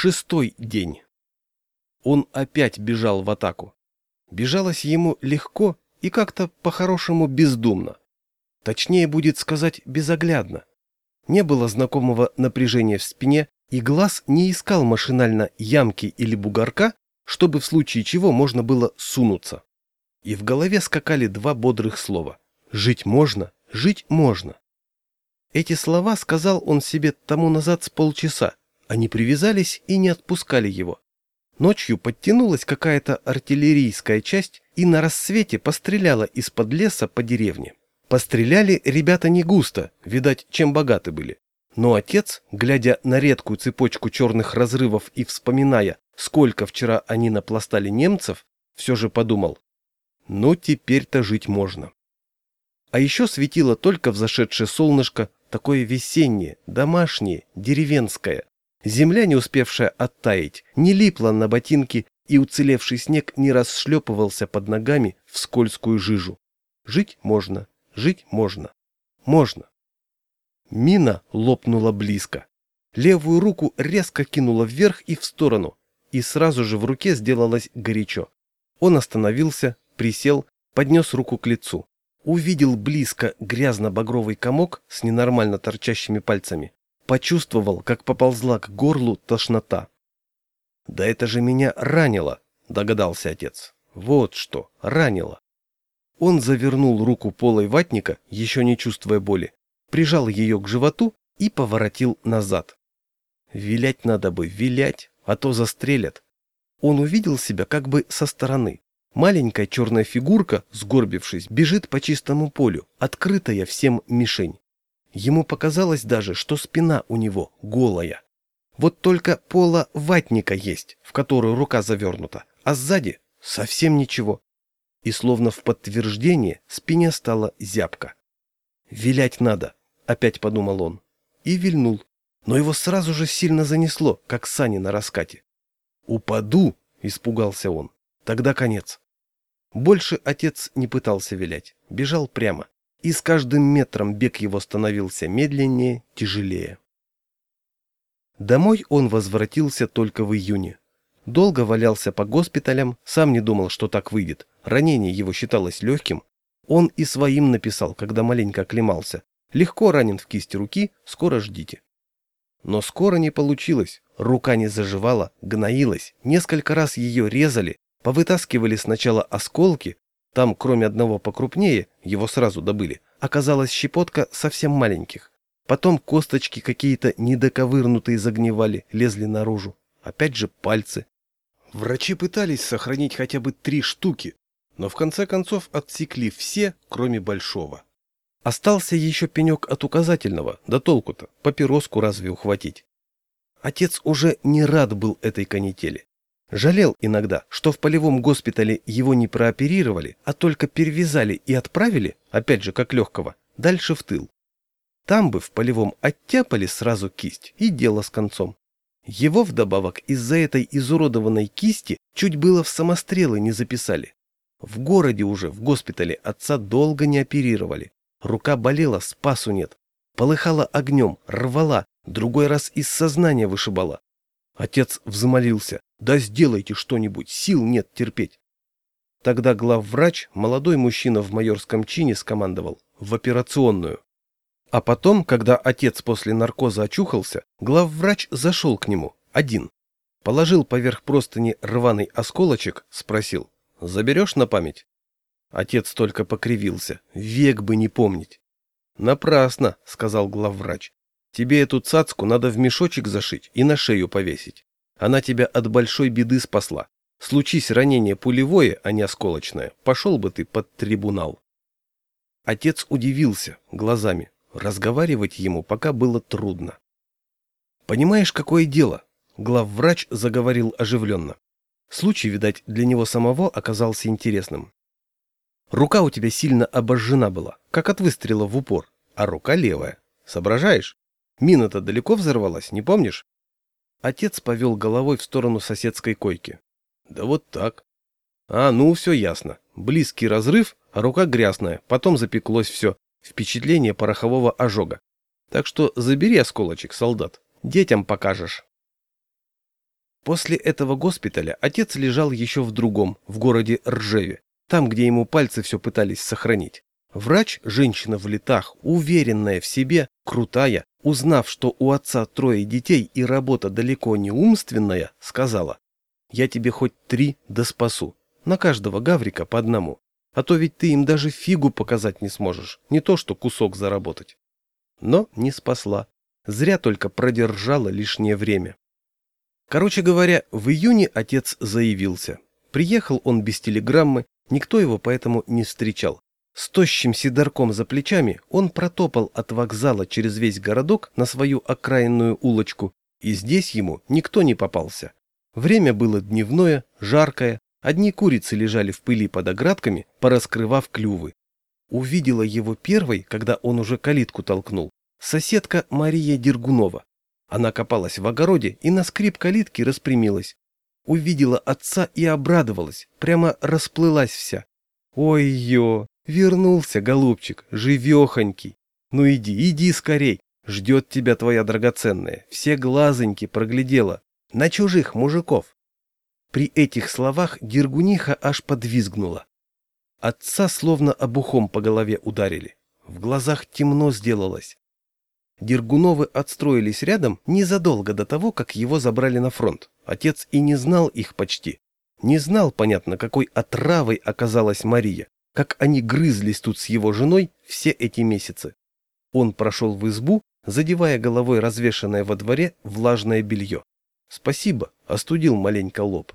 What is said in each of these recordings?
Шестой день. Он опять бежал в атаку. Бежалось ему легко и как-то по-хорошему бездумно. Точнее будет сказать безоглядно. Не было знакомого напряжения в спине, и глаз не искал машинально ямки или бугорка, чтобы в случае чего можно было сунуться. И в голове скакали два бодрых слова. «Жить можно, жить можно». Эти слова сказал он себе тому назад с полчаса. Они привязались и не отпускали его. Ночью подтянулась какая-то артиллерийская часть и на рассвете постреляла из-под леса по деревне. Постреляли ребята не густо, видать, чем богаты были. Но отец, глядя на редкую цепочку черных разрывов и вспоминая, сколько вчера они напластали немцев, все же подумал, ну теперь-то жить можно. А еще светило только взошедшее солнышко, такое весеннее, домашнее, деревенское. Земля, не успевшая оттаять, не липла на ботинки, и уцелевший снег не расшлепывался под ногами в скользкую жижу. Жить можно, жить можно, можно. Мина лопнула близко. Левую руку резко кинула вверх и в сторону, и сразу же в руке сделалось горячо. Он остановился, присел, поднес руку к лицу. Увидел близко грязно-багровый комок с ненормально торчащими пальцами. Почувствовал, как поползла к горлу тошнота. «Да это же меня ранило!» — догадался отец. «Вот что, ранило!» Он завернул руку полой ватника, еще не чувствуя боли, прижал ее к животу и поворотил назад. Вилять надо бы, вилять, а то застрелят. Он увидел себя как бы со стороны. Маленькая черная фигурка, сгорбившись, бежит по чистому полю, открытая всем мишень. Ему показалось даже, что спина у него голая. Вот только пола ватника есть, в которую рука завернута, а сзади совсем ничего. И словно в подтверждение спине стала зябко. «Вилять надо», — опять подумал он. И вильнул. Но его сразу же сильно занесло, как сани на раскате. «Упаду!» — испугался он. «Тогда конец». Больше отец не пытался вилять, бежал прямо и с каждым метром бег его становился медленнее, тяжелее. Домой он возвратился только в июне. Долго валялся по госпиталям, сам не думал, что так выйдет. Ранение его считалось легким. Он и своим написал, когда маленько оклемался. Легко ранен в кисть руки, скоро ждите. Но скоро не получилось. Рука не заживала, гноилась. Несколько раз ее резали, повытаскивали сначала осколки, там, кроме одного покрупнее, его сразу добыли, оказалась щепотка совсем маленьких. Потом косточки какие-то недоковырнутые загнивали, лезли наружу. Опять же пальцы. Врачи пытались сохранить хотя бы три штуки, но в конце концов отсекли все, кроме большого. Остался еще пенек от указательного, да толку-то, папироску разве ухватить. Отец уже не рад был этой канители. Жалел иногда, что в полевом госпитале его не прооперировали, а только перевязали и отправили, опять же как легкого, дальше в тыл. Там бы в полевом оттяпали сразу кисть и дело с концом. Его вдобавок из-за этой изуродованной кисти чуть было в самострелы не записали. В городе уже, в госпитале, отца долго не оперировали. Рука болела, спасу нет. Полыхала огнем, рвала, другой раз из сознания вышибала. Отец взмолился. Да сделайте что-нибудь, сил нет терпеть. Тогда главврач, молодой мужчина в майорском чине, скомандовал в операционную. А потом, когда отец после наркоза очухался, главврач зашел к нему, один. Положил поверх простыни рваный осколочек, спросил, «Заберешь на память?» Отец только покривился, век бы не помнить. «Напрасно», — сказал главврач. «Тебе эту цацку надо в мешочек зашить и на шею повесить. Она тебя от большой беды спасла. Случись ранение пулевое, а не осколочное, пошел бы ты под трибунал. Отец удивился глазами. Разговаривать ему пока было трудно. «Понимаешь, какое дело?» Главврач заговорил оживленно. Случай, видать, для него самого оказался интересным. Рука у тебя сильно обожжена была, как от выстрела в упор, а рука левая. Соображаешь? Мина-то далеко взорвалась, не помнишь? Отец повел головой в сторону соседской койки. Да вот так. А, ну все ясно. Близкий разрыв, а рука грязная, потом запеклось все. Впечатление порохового ожога. Так что забери осколочек, солдат. Детям покажешь. После этого госпиталя отец лежал еще в другом, в городе Ржеве, там, где ему пальцы все пытались сохранить. Врач, женщина в летах, уверенная в себе, крутая, узнав, что у отца трое детей и работа далеко не умственная, сказала, «Я тебе хоть три да спасу, на каждого гаврика по одному, а то ведь ты им даже фигу показать не сможешь, не то что кусок заработать». Но не спасла, зря только продержала лишнее время. Короче говоря, в июне отец заявился. Приехал он без телеграммы, никто его поэтому не встречал. С тощим сидорком за плечами он протопал от вокзала через весь городок на свою окраинную улочку, и здесь ему никто не попался. Время было дневное, жаркое, одни курицы лежали в пыли под оградками, пораскрывав клювы. Увидела его первой, когда он уже калитку толкнул, соседка Мария Дергунова. Она копалась в огороде и на скрип калитки распрямилась. Увидела отца и обрадовалась, прямо расплылась вся. Ой-ё, вернулся, голубчик, живехонький. Ну иди, иди скорей, ждет тебя твоя драгоценная, все глазоньки проглядела. На чужих мужиков. При этих словах Гергуниха аж подвизгнула. Отца словно обухом по голове ударили. В глазах темно сделалось. Дергуновы отстроились рядом незадолго до того, как его забрали на фронт. Отец и не знал их почти. Не знал, понятно, какой отравой оказалась Мария, как они грызлись тут с его женой все эти месяцы. Он прошел в избу, задевая головой развешанное во дворе влажное белье. Спасибо, остудил маленько лоб.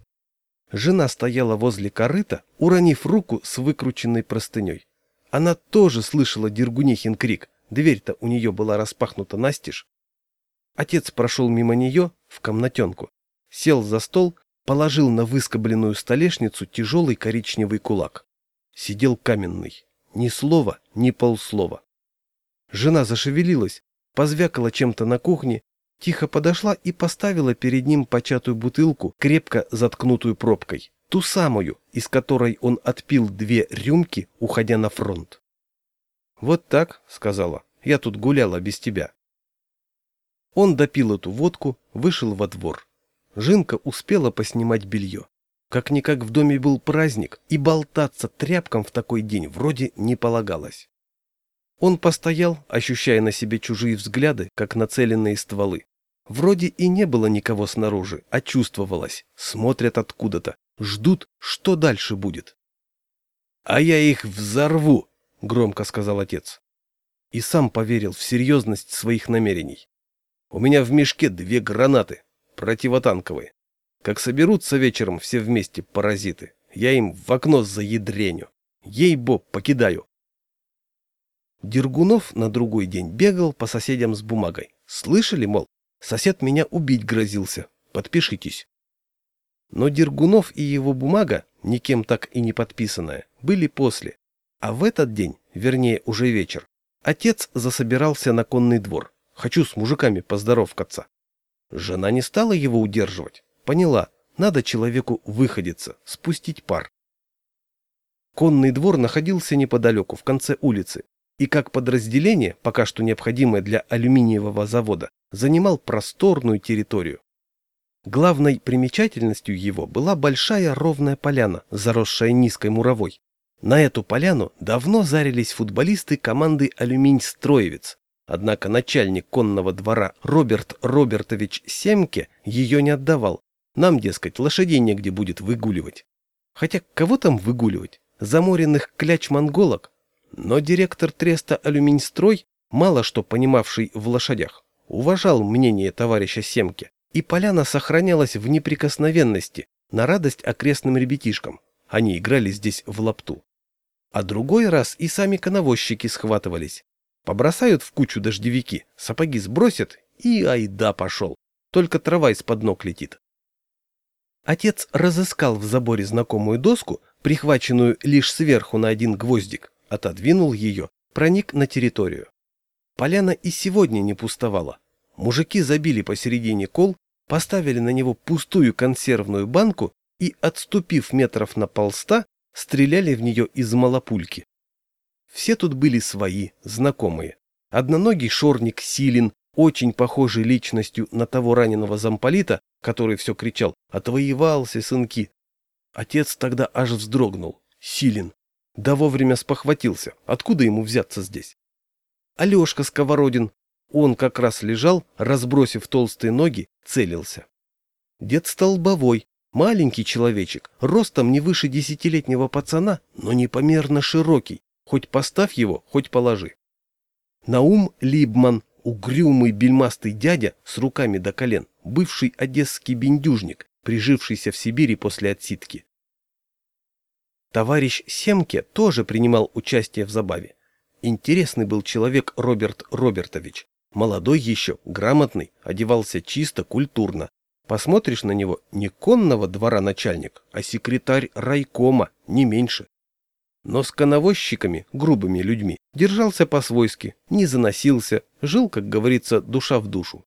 Жена стояла возле корыта, уронив руку с выкрученной простыней. Она тоже слышала Дергунихин крик, Дверь-то у нее была распахнута настежь. Отец прошел мимо нее в комнатенку, сел за стол, положил на выскобленную столешницу тяжелый коричневый кулак. Сидел каменный. Ни слова, ни полслова. Жена зашевелилась, позвякала чем-то на кухне, тихо подошла и поставила перед ним початую бутылку, крепко заткнутую пробкой. Ту самую, из которой он отпил две рюмки, уходя на фронт. «Вот так», — сказала, — «я тут гуляла без тебя». Он допил эту водку, вышел во двор. Жинка успела поснимать белье. Как-никак в доме был праздник, и болтаться тряпкам в такой день вроде не полагалось. Он постоял, ощущая на себе чужие взгляды, как нацеленные стволы. Вроде и не было никого снаружи, а чувствовалось. Смотрят откуда-то, ждут, что дальше будет. «А я их взорву!» — громко сказал отец. И сам поверил в серьезность своих намерений. «У меня в мешке две гранаты, противотанковые. Как соберутся вечером все вместе паразиты, я им в окно заедреню. Ей-бо, покидаю». Дергунов на другой день бегал по соседям с бумагой. Слышали, мол, сосед меня убить грозился, подпишитесь. Но Дергунов и его бумага, никем так и не подписанная, были после, а в этот день, вернее уже вечер, отец засобирался на конный двор. Хочу с мужиками поздоровкаться. Жена не стала его удерживать. Поняла, надо человеку выходиться, спустить пар. Конный двор находился неподалеку, в конце улицы, и как подразделение, пока что необходимое для алюминиевого завода, занимал просторную территорию. Главной примечательностью его была большая ровная поляна, заросшая низкой муровой, на эту поляну давно зарились футболисты команды «Алюминь-Строевец», однако начальник конного двора Роберт Робертович Семке ее не отдавал. Нам, дескать, лошадей негде будет выгуливать. Хотя кого там выгуливать? Заморенных кляч-монголок? Но директор треста «Алюминьстрой», мало что понимавший в лошадях, уважал мнение товарища Семке, и поляна сохранялась в неприкосновенности, на радость окрестным ребятишкам. Они играли здесь в лапту. А другой раз и сами коновозчики схватывались. Побросают в кучу дождевики, сапоги сбросят и айда пошел. Только трава из-под ног летит. Отец разыскал в заборе знакомую доску, прихваченную лишь сверху на один гвоздик, отодвинул ее, проник на территорию. Поляна и сегодня не пустовала. Мужики забили посередине кол, поставили на него пустую консервную банку и, отступив метров на полста, стреляли в нее из малопульки. Все тут были свои, знакомые. Одноногий шорник Силин, очень похожий личностью на того раненого замполита, который все кричал «Отвоевался, сынки!». Отец тогда аж вздрогнул. Силен. Да вовремя спохватился. Откуда ему взяться здесь? Алешка Сковородин. Он как раз лежал, разбросив толстые ноги, целился. Дед Столбовой, маленький человечек, ростом не выше десятилетнего пацана, но непомерно широкий, хоть поставь его, хоть положи. Наум Либман, угрюмый бельмастый дядя с руками до колен, бывший одесский бендюжник, прижившийся в Сибири после отсидки. Товарищ Семке тоже принимал участие в забаве. Интересный был человек Роберт Робертович. Молодой еще, грамотный, одевался чисто, культурно. Посмотришь на него, не конного двора начальник, а секретарь райкома, не меньше. Но с коновозчиками, грубыми людьми, держался по-свойски, не заносился, жил, как говорится, душа в душу.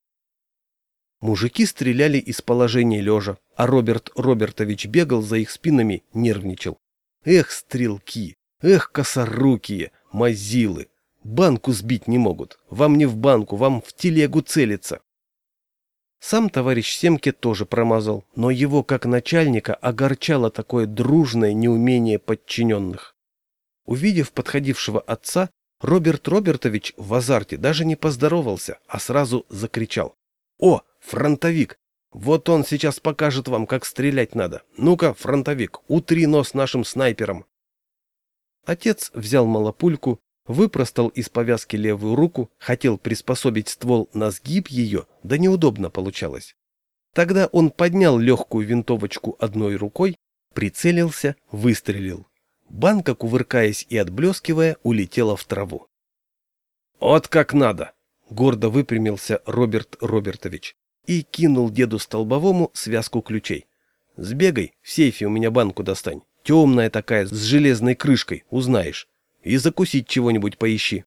Мужики стреляли из положения лежа, а Роберт Робертович бегал за их спинами, нервничал. Эх, стрелки, эх, косорукие, мазилы, банку сбить не могут, вам не в банку, вам в телегу целиться. Сам товарищ Семке тоже промазал, но его, как начальника, огорчало такое дружное неумение подчиненных. Увидев подходившего отца, Роберт Робертович в азарте даже не поздоровался, а сразу закричал. «О, фронтовик! Вот он сейчас покажет вам, как стрелять надо. Ну-ка, фронтовик, утри нос нашим снайперам. Отец взял малопульку, выпростал из повязки левую руку, хотел приспособить ствол на сгиб ее, да неудобно получалось. Тогда он поднял легкую винтовочку одной рукой, прицелился, выстрелил. Банка, кувыркаясь и отблескивая, улетела в траву. «Вот как надо!» — гордо выпрямился Роберт Робертович и кинул деду Столбовому связку ключей. «Сбегай, в сейфе у меня банку достань. Темная такая, с железной крышкой, узнаешь. И закусить чего-нибудь поищи».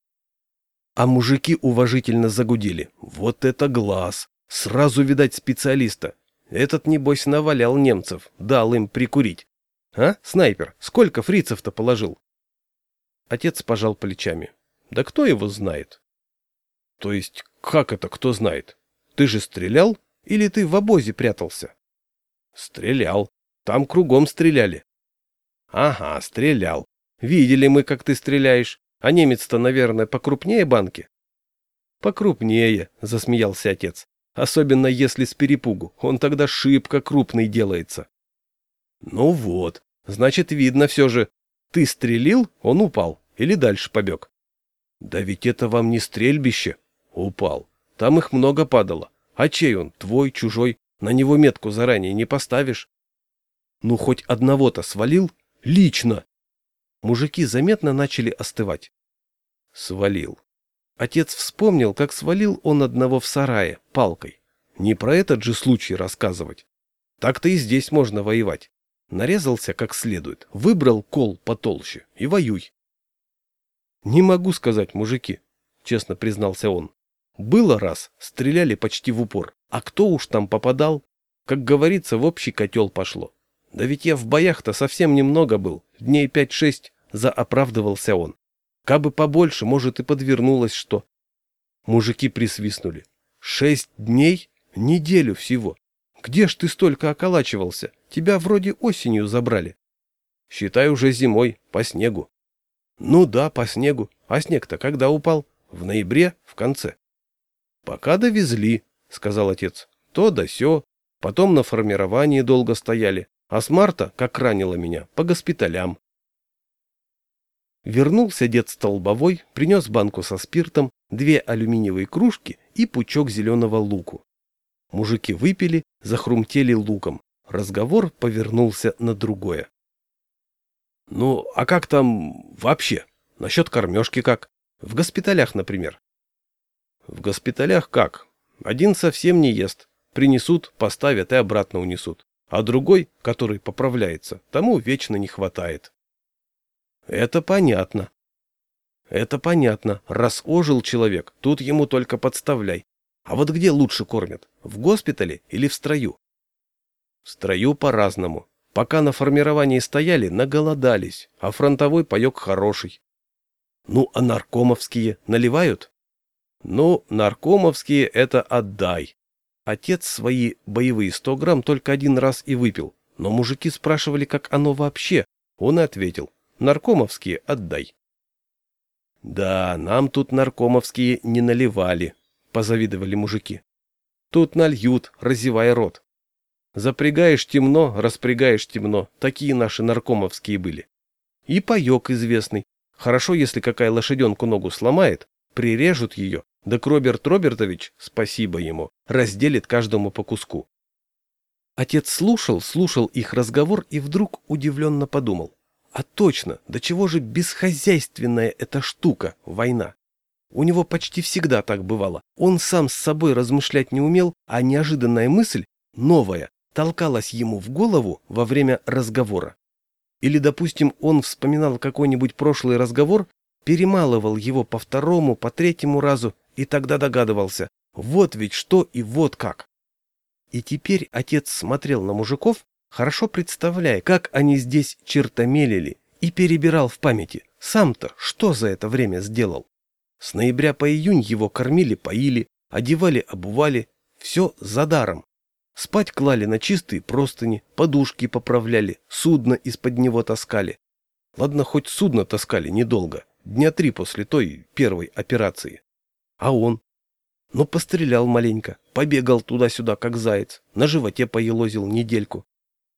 А мужики уважительно загудели. «Вот это глаз! Сразу видать специалиста. Этот, небось, навалял немцев, дал им прикурить. А, снайпер, сколько фрицев-то положил?» Отец пожал плечами. «Да кто его знает?» «То есть, как это кто знает? Ты же стрелял? Или ты в обозе прятался? Стрелял. Там кругом стреляли. Ага, стрелял. Видели мы, как ты стреляешь. А немец-то, наверное, покрупнее банки? Покрупнее, засмеялся отец. Особенно если с перепугу. Он тогда шибко крупный делается. Ну вот, значит, видно все же. Ты стрелил, он упал. Или дальше побег. Да ведь это вам не стрельбище. Упал. Там их много падало. А чей он, твой, чужой? На него метку заранее не поставишь. Ну, хоть одного-то свалил? Лично! Мужики заметно начали остывать. Свалил. Отец вспомнил, как свалил он одного в сарае, палкой. Не про этот же случай рассказывать. Так-то и здесь можно воевать. Нарезался как следует, выбрал кол потолще и воюй. Не могу сказать, мужики, честно признался он. Было раз, стреляли почти в упор. А кто уж там попадал? Как говорится, в общий котел пошло. Да ведь я в боях-то совсем немного был, дней пять-шесть, заоправдывался он. Кабы побольше, может, и подвернулось что. Мужики присвистнули. Шесть дней? Неделю всего. Где ж ты столько околачивался? Тебя вроде осенью забрали. Считай уже зимой, по снегу. Ну да, по снегу. А снег-то когда упал? В ноябре, в конце. «Пока довезли», — сказал отец. «То да сё. Потом на формировании долго стояли. А с марта, как ранило меня, по госпиталям». Вернулся дед столбовой, принес банку со спиртом, две алюминиевые кружки и пучок зеленого луку. Мужики выпили, захрумтели луком. Разговор повернулся на другое. «Ну, а как там вообще? Насчет кормежки как? В госпиталях, например?» В госпиталях как? Один совсем не ест. Принесут, поставят и обратно унесут. А другой, который поправляется, тому вечно не хватает. Это понятно. Это понятно. Раз ожил человек, тут ему только подставляй. А вот где лучше кормят? В госпитале или в строю? Строю по-разному. Пока на формировании стояли, наголодались, а фронтовой паек хороший. Ну, а наркомовские наливают? Ну, наркомовские это отдай. Отец свои боевые сто грамм только один раз и выпил, но мужики спрашивали, как оно вообще. Он и ответил, наркомовские отдай. Да, нам тут наркомовские не наливали, позавидовали мужики. Тут нальют, разевая рот. Запрягаешь темно, распрягаешь темно. Такие наши наркомовские были. И паек известный. Хорошо, если какая лошаденку ногу сломает, прирежут ее, да Роберт Робертович, спасибо ему, разделит каждому по куску. Отец слушал, слушал их разговор и вдруг удивленно подумал. А точно, до чего же бесхозяйственная эта штука, война? У него почти всегда так бывало. Он сам с собой размышлять не умел, а неожиданная мысль, новая, толкалась ему в голову во время разговора. Или, допустим, он вспоминал какой-нибудь прошлый разговор, перемалывал его по второму, по третьему разу и тогда догадывался, вот ведь что и вот как. И теперь отец смотрел на мужиков, хорошо представляя, как они здесь чертомелили, и перебирал в памяти, сам-то что за это время сделал. С ноября по июнь его кормили, поили, одевали, обували, все за даром. Спать клали на чистые простыни, подушки поправляли, судно из-под него таскали. Ладно, хоть судно таскали недолго, дня три после той первой операции. А он? Ну, пострелял маленько, побегал туда-сюда, как заяц, на животе поелозил недельку.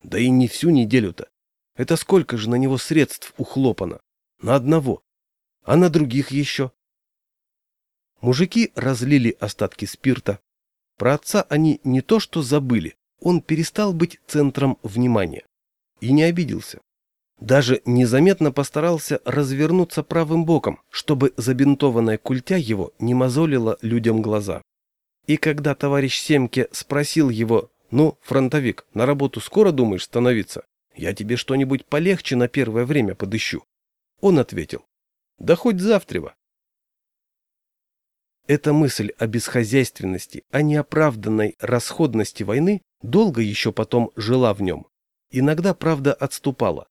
Да и не всю неделю-то. Это сколько же на него средств ухлопано? На одного. А на других еще? Мужики разлили остатки спирта, про отца они не то что забыли, он перестал быть центром внимания. И не обиделся. Даже незаметно постарался развернуться правым боком, чтобы забинтованная культя его не мозолила людям глаза. И когда товарищ Семке спросил его, «Ну, фронтовик, на работу скоро думаешь становиться? Я тебе что-нибудь полегче на первое время подыщу». Он ответил, «Да хоть завтра. Эта мысль о бесхозяйственности, о неоправданной расходности войны долго еще потом жила в нем. Иногда, правда, отступала.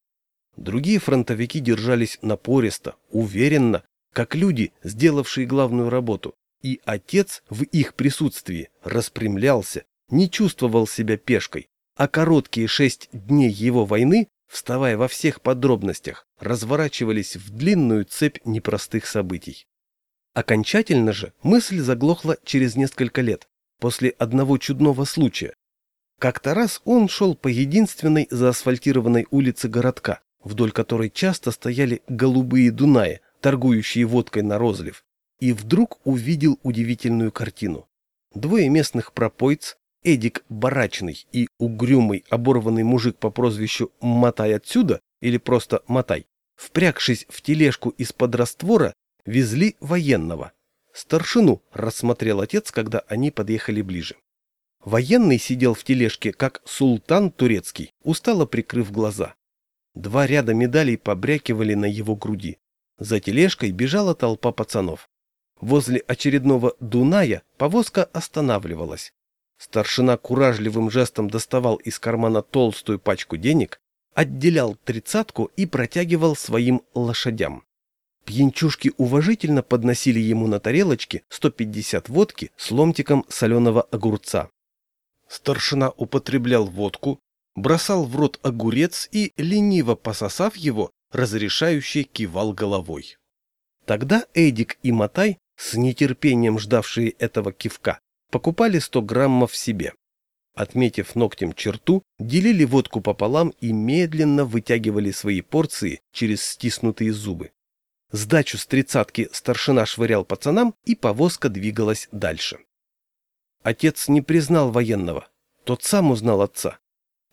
Другие фронтовики держались напористо, уверенно, как люди, сделавшие главную работу. И отец в их присутствии распрямлялся, не чувствовал себя пешкой, а короткие шесть дней его войны, вставая во всех подробностях, разворачивались в длинную цепь непростых событий. Окончательно же мысль заглохла через несколько лет, после одного чудного случая. Как-то раз он шел по единственной заасфальтированной улице городка, вдоль которой часто стояли голубые дунаи, торгующие водкой на розлив, и вдруг увидел удивительную картину. Двое местных пропойц, Эдик Барачный и угрюмый оборванный мужик по прозвищу «Мотай отсюда» или просто «Мотай», впрягшись в тележку из-под раствора, Везли военного. Старшину рассмотрел отец, когда они подъехали ближе. Военный сидел в тележке, как султан турецкий, устало прикрыв глаза. Два ряда медалей побрякивали на его груди. За тележкой бежала толпа пацанов. Возле очередного Дуная повозка останавливалась. Старшина куражливым жестом доставал из кармана толстую пачку денег, отделял тридцатку и протягивал своим лошадям. Пьянчушки уважительно подносили ему на тарелочке 150 водки с ломтиком соленого огурца. Старшина употреблял водку, бросал в рот огурец и, лениво пососав его, разрешающе кивал головой. Тогда Эдик и Матай, с нетерпением ждавшие этого кивка, покупали 100 граммов себе. Отметив ногтем черту, делили водку пополам и медленно вытягивали свои порции через стиснутые зубы. Сдачу с тридцатки старшина швырял пацанам, и повозка двигалась дальше. Отец не признал военного. Тот сам узнал отца.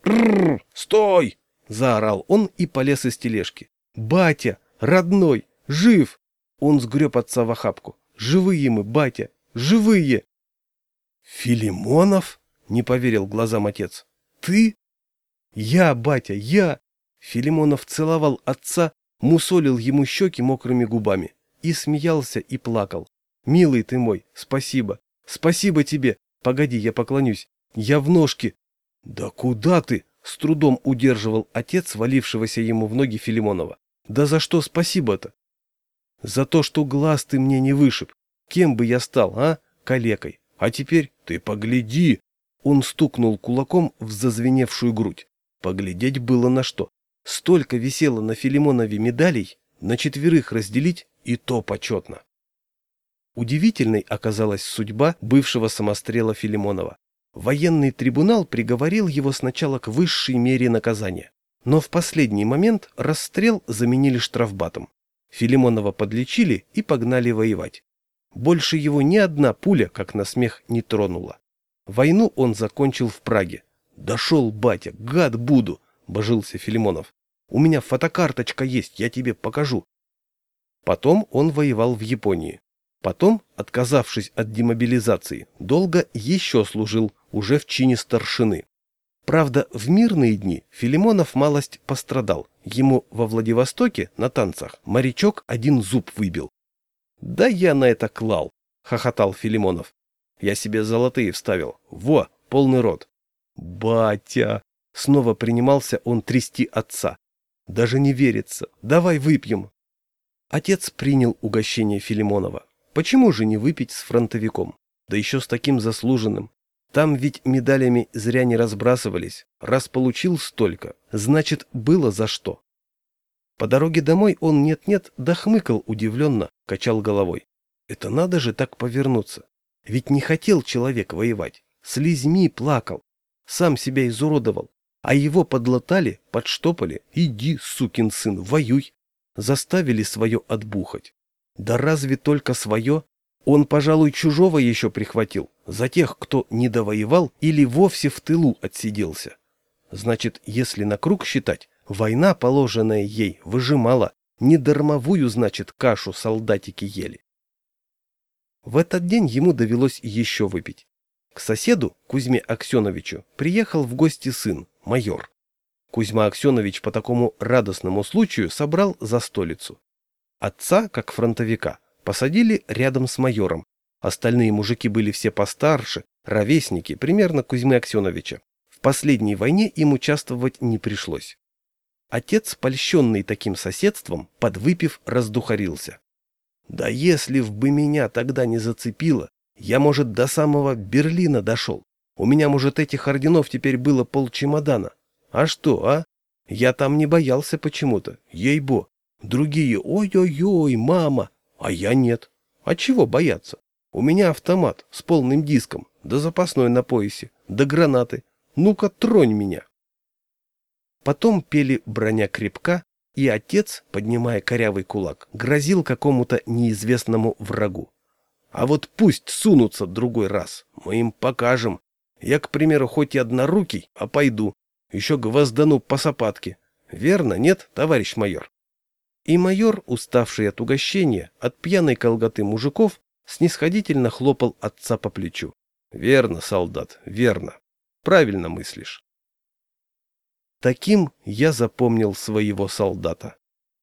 «Рррр! Стой!» — заорал он и полез из тележки. «Батя! Родной! Жив!» Он сгреб отца в охапку. «Живые мы, батя! Живые!» «Филимонов?» — не поверил глазам отец. «Ты?» «Я, батя, я!» Филимонов целовал отца, мусолил ему щеки мокрыми губами. И смеялся, и плакал. «Милый ты мой, спасибо! Спасибо тебе! Погоди, я поклонюсь! Я в ножке!» «Да куда ты?» — с трудом удерживал отец, валившегося ему в ноги Филимонова. «Да за что спасибо-то?» «За то, что глаз ты мне не вышиб. Кем бы я стал, а? Калекой. А теперь ты погляди!» Он стукнул кулаком в зазвеневшую грудь. Поглядеть было на что. Столько висело на Филимонове медалей, на четверых разделить и то почетно. Удивительной оказалась судьба бывшего самострела Филимонова. Военный трибунал приговорил его сначала к высшей мере наказания, но в последний момент расстрел заменили штрафбатом. Филимонова подлечили и погнали воевать. Больше его ни одна пуля, как на смех, не тронула. Войну он закончил в Праге. «Дошел, батя, гад буду!» — божился Филимонов. «У меня фотокарточка есть, я тебе покажу». Потом он воевал в Японии. Потом, отказавшись от демобилизации, долго еще служил, уже в чине старшины. Правда, в мирные дни Филимонов малость пострадал. Ему во Владивостоке на танцах морячок один зуб выбил. «Да я на это клал!» — хохотал Филимонов. «Я себе золотые вставил. Во, полный рот!» «Батя!» — снова принимался он трясти отца. «Даже не верится. Давай выпьем!» Отец принял угощение Филимонова. Почему же не выпить с фронтовиком? Да еще с таким заслуженным. Там ведь медалями зря не разбрасывались. Раз получил столько, значит, было за что. По дороге домой он нет-нет дохмыкал удивленно, качал головой. Это надо же так повернуться. Ведь не хотел человек воевать. Слизьми плакал. Сам себя изуродовал. А его подлатали, подштопали. Иди, сукин сын, воюй. Заставили свое отбухать. Да разве только свое? Он, пожалуй, чужого еще прихватил, за тех, кто не довоевал или вовсе в тылу отсиделся. Значит, если на круг считать, война, положенная ей, выжимала, не дармовую, значит, кашу солдатики ели. В этот день ему довелось еще выпить. К соседу, Кузьме Аксеновичу, приехал в гости сын, майор. Кузьма Аксенович по такому радостному случаю собрал за столицу. Отца, как фронтовика, посадили рядом с майором. Остальные мужики были все постарше, ровесники, примерно Кузьмы Аксеновича. В последней войне им участвовать не пришлось. Отец, польщенный таким соседством, подвыпив, раздухарился. «Да если в бы меня тогда не зацепило, я, может, до самого Берлина дошел. У меня, может, этих орденов теперь было полчемодана. А что, а? Я там не боялся почему-то, ей-бо. Другие «Ой-ой-ой, мама!» А я нет. А чего бояться? У меня автомат с полным диском, да запасной на поясе, да гранаты. Ну-ка, тронь меня. Потом пели «Броня крепка», и отец, поднимая корявый кулак, грозил какому-то неизвестному врагу. А вот пусть сунутся другой раз, мы им покажем. Я, к примеру, хоть и однорукий, а пойду. Еще гвоздану по сапатке. Верно, нет, товарищ майор? И майор, уставший от угощения, от пьяной колготы мужиков, снисходительно хлопал отца по плечу. «Верно, солдат, верно. Правильно мыслишь». Таким я запомнил своего солдата.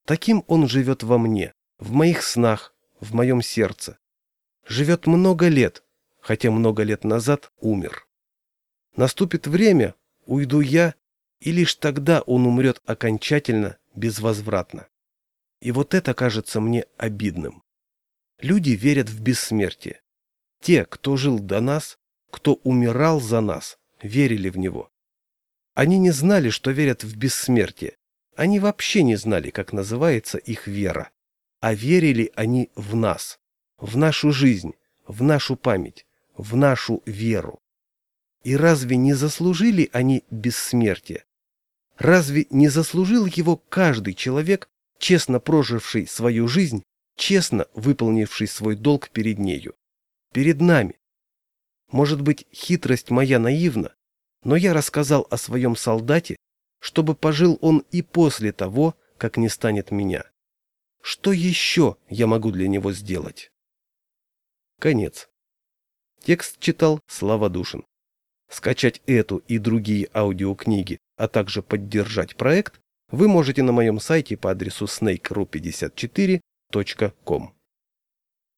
Таким он живет во мне, в моих снах, в моем сердце. Живет много лет, хотя много лет назад умер. Наступит время, уйду я, и лишь тогда он умрет окончательно, безвозвратно. И вот это кажется мне обидным. Люди верят в бессмертие. Те, кто жил до нас, кто умирал за нас, верили в него. Они не знали, что верят в бессмертие. Они вообще не знали, как называется их вера. А верили они в нас, в нашу жизнь, в нашу память, в нашу веру. И разве не заслужили они бессмертия? Разве не заслужил его каждый человек, честно проживший свою жизнь, честно выполнивший свой долг перед нею, перед нами. Может быть, хитрость моя наивна, но я рассказал о своем солдате, чтобы пожил он и после того, как не станет меня. Что еще я могу для него сделать? Конец. Текст читал Слава Душин. Скачать эту и другие аудиокниги, а также поддержать проект вы можете на моем сайте по адресу snake.ru54.com.